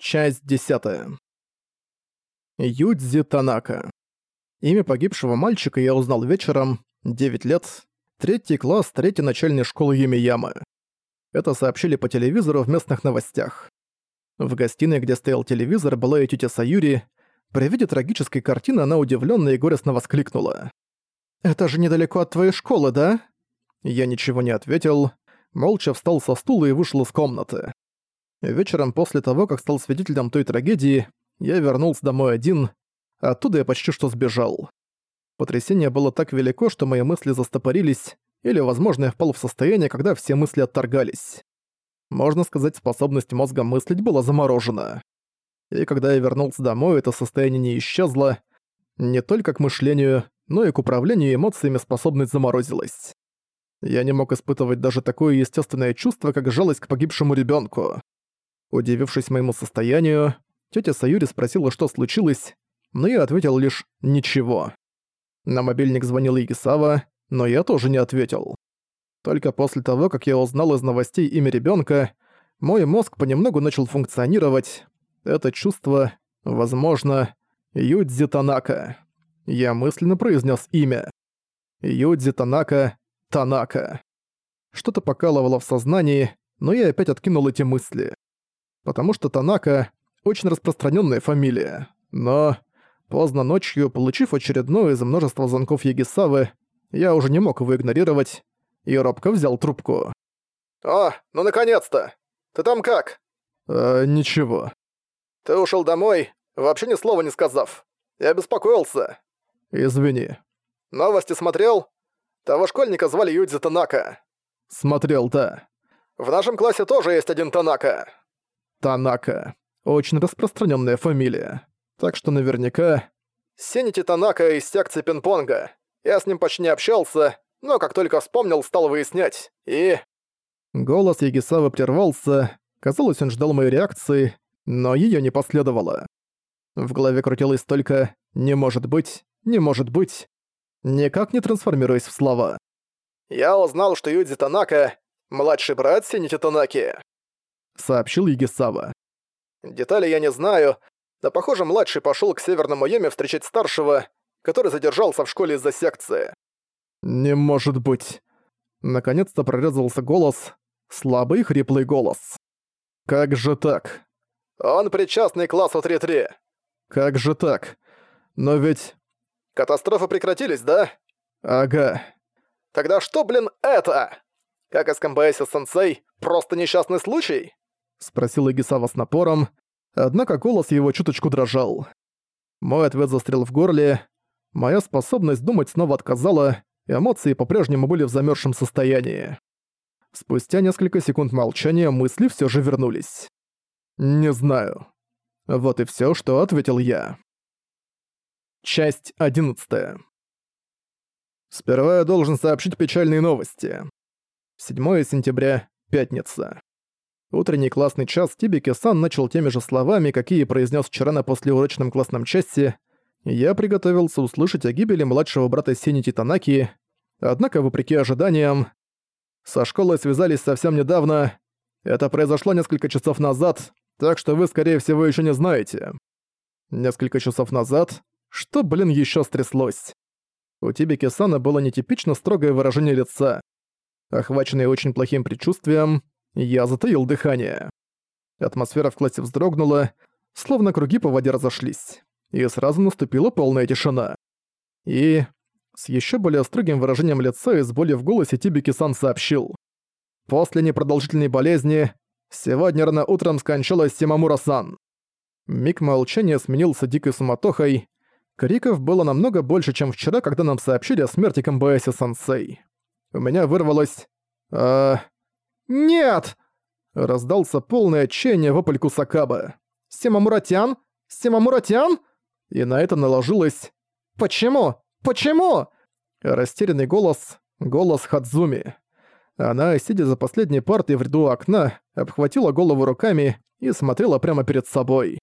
Часть 10. Юдзи Танака. Имя погибшего мальчика я узнал вечером, 9 лет, третий класс третьей начальной школы Юмиямы. Это сообщили по телевизору в местных новостях. В гостиной, где стоял телевизор, была и тетя Саюри. При виде трагической картины она удивленно и горестно воскликнула. «Это же недалеко от твоей школы, да?» Я ничего не ответил, молча встал со стула и вышел из комнаты. Вечером после того, как стал свидетелем той трагедии, я вернулся домой один, оттуда я почти что сбежал. Потрясение было так велико, что мои мысли застопорились, или, возможно, я впал в состояние, когда все мысли отторгались. Можно сказать, способность мозга мыслить была заморожена. И когда я вернулся домой, это состояние не исчезло. Не только к мышлению, но и к управлению эмоциями способность заморозилась. Я не мог испытывать даже такое естественное чувство, как жалость к погибшему ребенку. Удивившись моему состоянию, тетя Саюри спросила, что случилось, но я ответил лишь «ничего». На мобильник звонил Игисава, но я тоже не ответил. Только после того, как я узнал из новостей имя ребенка, мой мозг понемногу начал функционировать. Это чувство, возможно, Юдзи Танака. Я мысленно произнес имя. Юдзи Танака, Танака. Что-то покалывало в сознании, но я опять откинул эти мысли потому что Танака – очень распространенная фамилия. Но поздно ночью, получив очередное из множества звонков Ягисавы, я уже не мог его игнорировать, и робко взял трубку. «О, ну наконец-то! Ты там как?» «Э, ничего». «Ты ушел домой, вообще ни слова не сказав. Я беспокоился». «Извини». «Новости смотрел? Того школьника звали Юдзи Танака». «Смотрел, да». «В нашем классе тоже есть один Танака». Танака. Очень распространенная фамилия. Так что наверняка... Сенити Танака из секции пинг-понга. Я с ним почти не общался, но как только вспомнил, стал выяснять. И... Голос Ягисавы прервался. Казалось, он ждал моей реакции, но ее не последовало. В голове крутилось только «не может быть», «не может быть», никак не трансформируясь в слова. «Я узнал, что Юдзи Танака — младший брат Сенити Танаки сообщил Егисава. «Детали я не знаю, но, похоже, младший пошел к Северному Йоме встречать старшего, который задержался в школе из-за секции». «Не может быть». Наконец-то прорезался голос, слабый хриплый голос. «Как же так?» «Он причастный к классу 3-3». «Как же так? Но ведь...» «Катастрофы прекратились, да?» «Ага». «Тогда что, блин, это? Как из Камбаэси-сенсей, просто несчастный случай?» — спросил Игисава с напором, однако голос его чуточку дрожал. Мой ответ застрял в горле, моя способность думать снова отказала, эмоции по-прежнему были в замерзшем состоянии. Спустя несколько секунд молчания мысли все же вернулись. «Не знаю». Вот и все, что ответил я. Часть одиннадцатая. Сперва я должен сообщить печальные новости. 7 сентября, пятница. Утренний классный час Тибики-сан начал теми же словами, какие произнес вчера на послеурочном классном часе. Я приготовился услышать о гибели младшего брата Синити Танаки, однако, вопреки ожиданиям, со школой связались совсем недавно. Это произошло несколько часов назад, так что вы, скорее всего, еще не знаете. Несколько часов назад? Что, блин, еще стряслось? У Тибики-сана было нетипично строгое выражение лица. Охваченный очень плохим предчувствием, я затаил дыхание. Атмосфера в классе вздрогнула, словно круги по воде разошлись, и сразу наступила полная тишина. И с еще более строгим выражением лица и с болью в голосе Тибики-сан сообщил. После непродолжительной болезни сегодня рано утром скончалась Симамура-сан. Миг молчания сменился дикой суматохой. Криков было намного больше, чем вчера, когда нам сообщили о смерти Камбаэси-сенсей. У меня вырвалось... А... «Нет!» — раздался полное отчаяние вопль Кусакаба. «Симамуратян? Симамуратян?» И на это наложилось... «Почему? Почему?» Растерянный голос, голос Хадзуми. Она, сидя за последней партой в ряду окна, обхватила голову руками и смотрела прямо перед собой.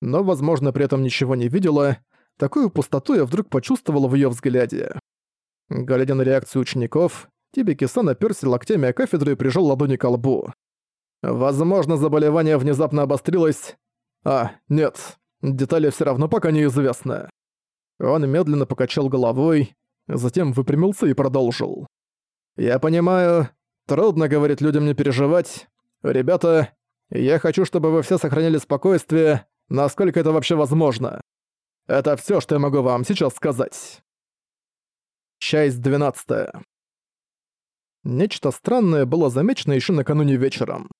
Но, возможно, при этом ничего не видела. Такую пустоту я вдруг почувствовала в её взгляде. Глядя на реакцию учеников, Тибики-сан опёрся локтями о кафедру и прижал ладони к лбу. Возможно, заболевание внезапно обострилось. А, нет, детали все равно пока неизвестны. Он медленно покачал головой, затем выпрямился и продолжил. «Я понимаю, трудно говорить людям не переживать. Ребята, я хочу, чтобы вы все сохраняли спокойствие, насколько это вообще возможно. Это все, что я могу вам сейчас сказать». Часть 12. Нечто странное было замечено еще накануне вечером.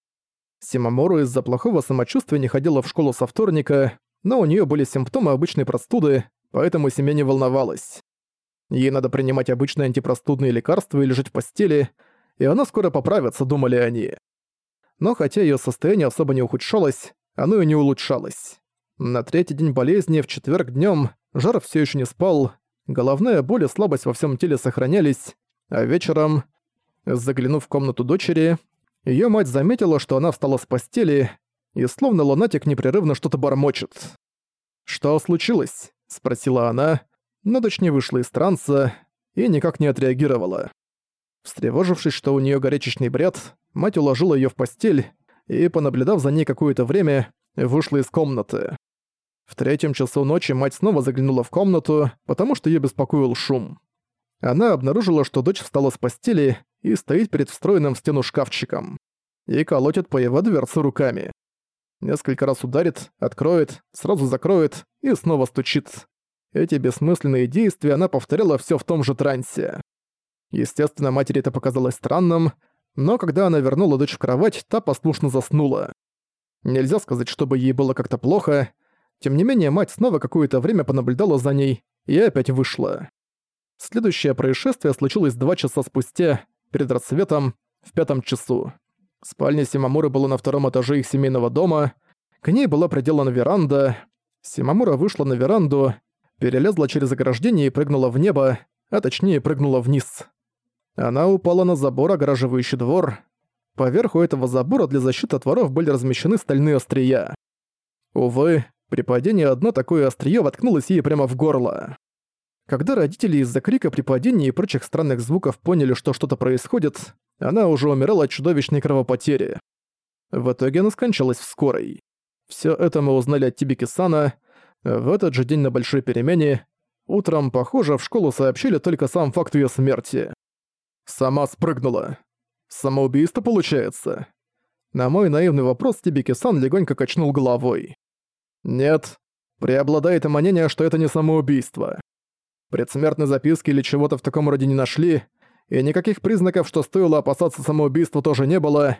Симамору из-за плохого самочувствия не ходила в школу со вторника, но у нее были симптомы обычной простуды, поэтому семья не волновалась. Ей надо принимать обычные антипростудные лекарства и лежать в постели, и она скоро поправится, думали они. Но хотя ее состояние особо не ухудшалось, оно и не улучшалось. На третий день болезни, в четверг днем, жар все еще не спал, головная боль и слабость во всем теле сохранялись, а вечером, заглянув в комнату дочери, ее мать заметила, что она встала с постели, и словно лунатик непрерывно что-то бормочет. «Что случилось?» — спросила она, но дочь не вышла из транса и никак не отреагировала. Встревожившись, что у нее горячечный бред, мать уложила ее в постель и, понаблюдав за ней какое-то время, вышла из комнаты. В третьем часу ночи мать снова заглянула в комнату, потому что ее беспокоил шум. Она обнаружила, что дочь встала с постели и стоит перед встроенным в стену шкафчиком. И колотит по его дверце руками. Несколько раз ударит, откроет, сразу закроет и снова стучит. Эти бессмысленные действия она повторяла все в том же трансе. Естественно, матери это показалось странным, но когда она вернула дочь в кровать, та послушно заснула. Нельзя сказать, чтобы ей было как-то плохо. Тем не менее, мать снова какое-то время понаблюдала за ней и опять вышла. Следующее происшествие случилось два часа спустя, перед рассветом, в пятом часу. Спальня Симамуры была на втором этаже их семейного дома. К ней была приделана веранда. Симамура вышла на веранду, перелезла через ограждение и прыгнула в небо, а точнее прыгнула вниз. Она упала на забор, огораживающий двор. Поверху этого забора для защиты от воров были размещены стальные острия. Увы, при падении одно такое острие воткнулось ей прямо в горло. Когда родители из-за крика при падении и прочих странных звуков поняли, что что-то происходит, она уже умирала от чудовищной кровопотери. В итоге она скончалась в скорой. Все это мы узнали от Тибики-сана. В этот же день на большой перемене утром, похоже, в школу сообщили только сам факт ее смерти. Сама спрыгнула. Самоубийство получается. На мой наивный вопрос Тибики-сан легонько качнул головой. Нет, преобладает мнение, что это не самоубийство. Предсмертной записки или чего-то в таком роде не нашли, и никаких признаков, что стоило опасаться самоубийства, тоже не было.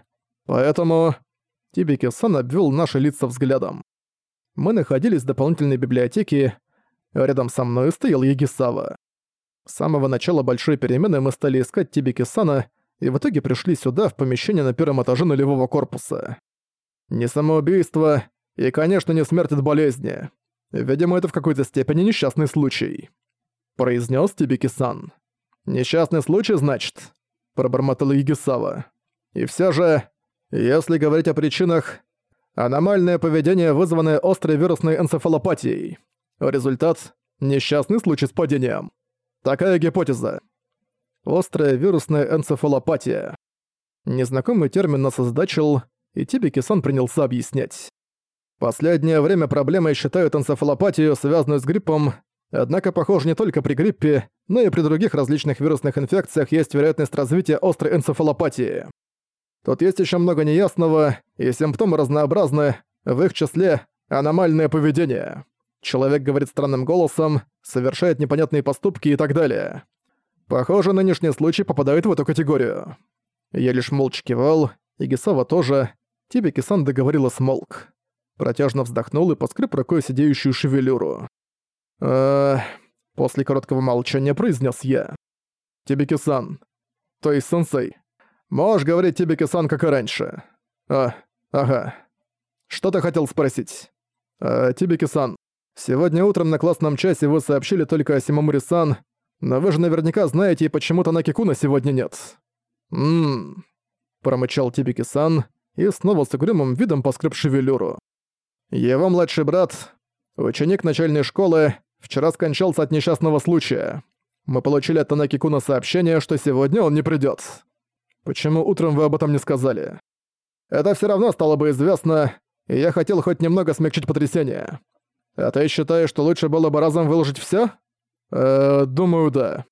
Поэтому... Тибики-сан обвёл наши лица взглядом. Мы находились в дополнительной библиотеке, рядом со мной стоял Егисава. С самого начала большой перемены мы стали искать Тибики-сана, и в итоге пришли сюда, в помещение на первом этаже нулевого корпуса. Не самоубийство, и, конечно, не смерть от болезни. Видимо, это в какой-то степени несчастный случай произнес Тибики-сан. «Несчастный случай, значит?» – пробормотал Егисава. «И все же, если говорить о причинах, аномальное поведение, вызванное острой вирусной энцефалопатией. Результат – несчастный случай с падением. Такая гипотеза. Острая вирусная энцефалопатия. Незнакомый термин нас озадачил, и Тибики-сан принялся объяснять. Последнее время проблемой считают энцефалопатию, связанную с гриппом, Однако, похоже, не только при гриппе, но и при других различных вирусных инфекциях есть вероятность развития острой энцефалопатии. Тут есть еще много неясного, и симптомы разнообразны, в их числе аномальное поведение. Человек говорит странным голосом, совершает непонятные поступки и так далее. Похоже, нынешний случай попадает в эту категорию. Я лишь молча кивал, и Гисава тоже. Тибики-сан договорила смолк. Протяжно вздохнул и поскреб рукой сидеющую шевелюру После короткого молчания произнес я. «Тибики-сан. То есть сенсей. Можешь говорить Тибики-сан, как и раньше. А, ага. Что ты хотел спросить? А, Тибики-сан, сегодня утром на классном часе вы сообщили только о Симамури-сан, но вы же наверняка знаете, и почему-то Накикуна сегодня нет. Ммм. Промычал Тибики-сан и снова с угрюмым видом поскреб шевелюру. Его младший брат, ученик начальной школы, Вчера скончался от несчастного случая. Мы получили от Танаки Куна сообщение, что сегодня он не придёт. Почему утром вы об этом не сказали? Это всё равно стало бы известно. и я хотел хоть немного смягчить потрясение. А ты считаешь, что лучше было бы разом выложить всё? Э, думаю, да.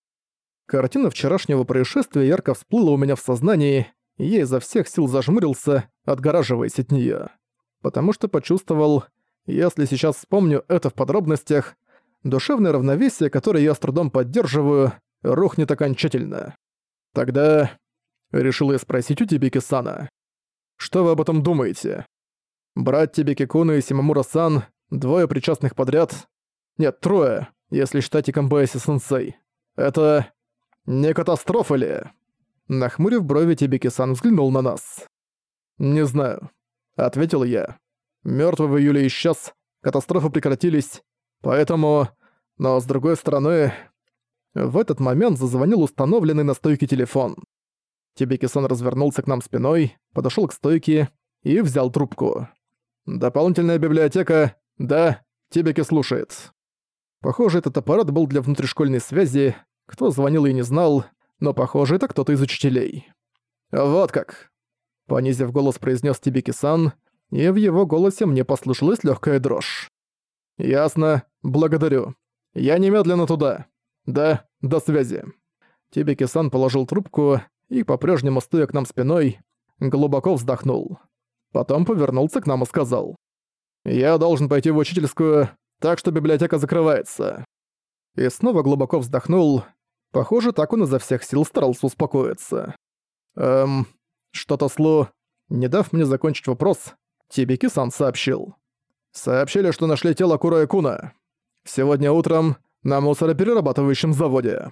Картина вчерашнего происшествия ярко всплыла у меня в сознании, и я изо всех сил зажмурился, отгораживаясь от неё. Потому что почувствовал, если сейчас вспомню это в подробностях, душевное равновесие, которое я с трудом поддерживаю, рухнет окончательно. Тогда... Решил я спросить у Тибики-сана. Что вы об этом думаете? Брать Тибики-куна и Симамура-сан, двое причастных подряд... Нет, трое, если считать и Камбаэси-сенсей. Это... не катастрофа ли? Нахмурив брови, Тибики-сан взглянул на нас. «Не знаю», — ответил я. Мёртвый в июле исчез, катастрофы прекратились, поэтому... Но с другой стороны... В этот момент зазвонил установленный на стойке телефон. Тибики-сан развернулся к нам спиной, подошёл к стойке и взял трубку. «Дополнительная библиотека? Да, Тибики слушает». Похоже, этот аппарат был для внутришкольной связи, кто звонил и не знал, но похоже, это кто-то из учителей. «Вот как», — понизив голос, произнес Тибики-сан, и в его голосе мне послышалась легкая дрожь. «Ясно. Благодарю. Я немедленно туда. Да, до связи». Тибики-сан положил трубку и, по-прежнему стоя к нам спиной, глубоко вздохнул. Потом повернулся к нам и сказал. «Я должен пойти в учительскую, так что библиотека закрывается». И снова глубоко вздохнул. Похоже, так он изо всех сил старался успокоиться. «Эм, что-то слу...» Не дав мне закончить вопрос, Тибики-сан сообщил. Сообщили, что нашли тело Куроя Куна. Сегодня утром на мусороперерабатывающем заводе.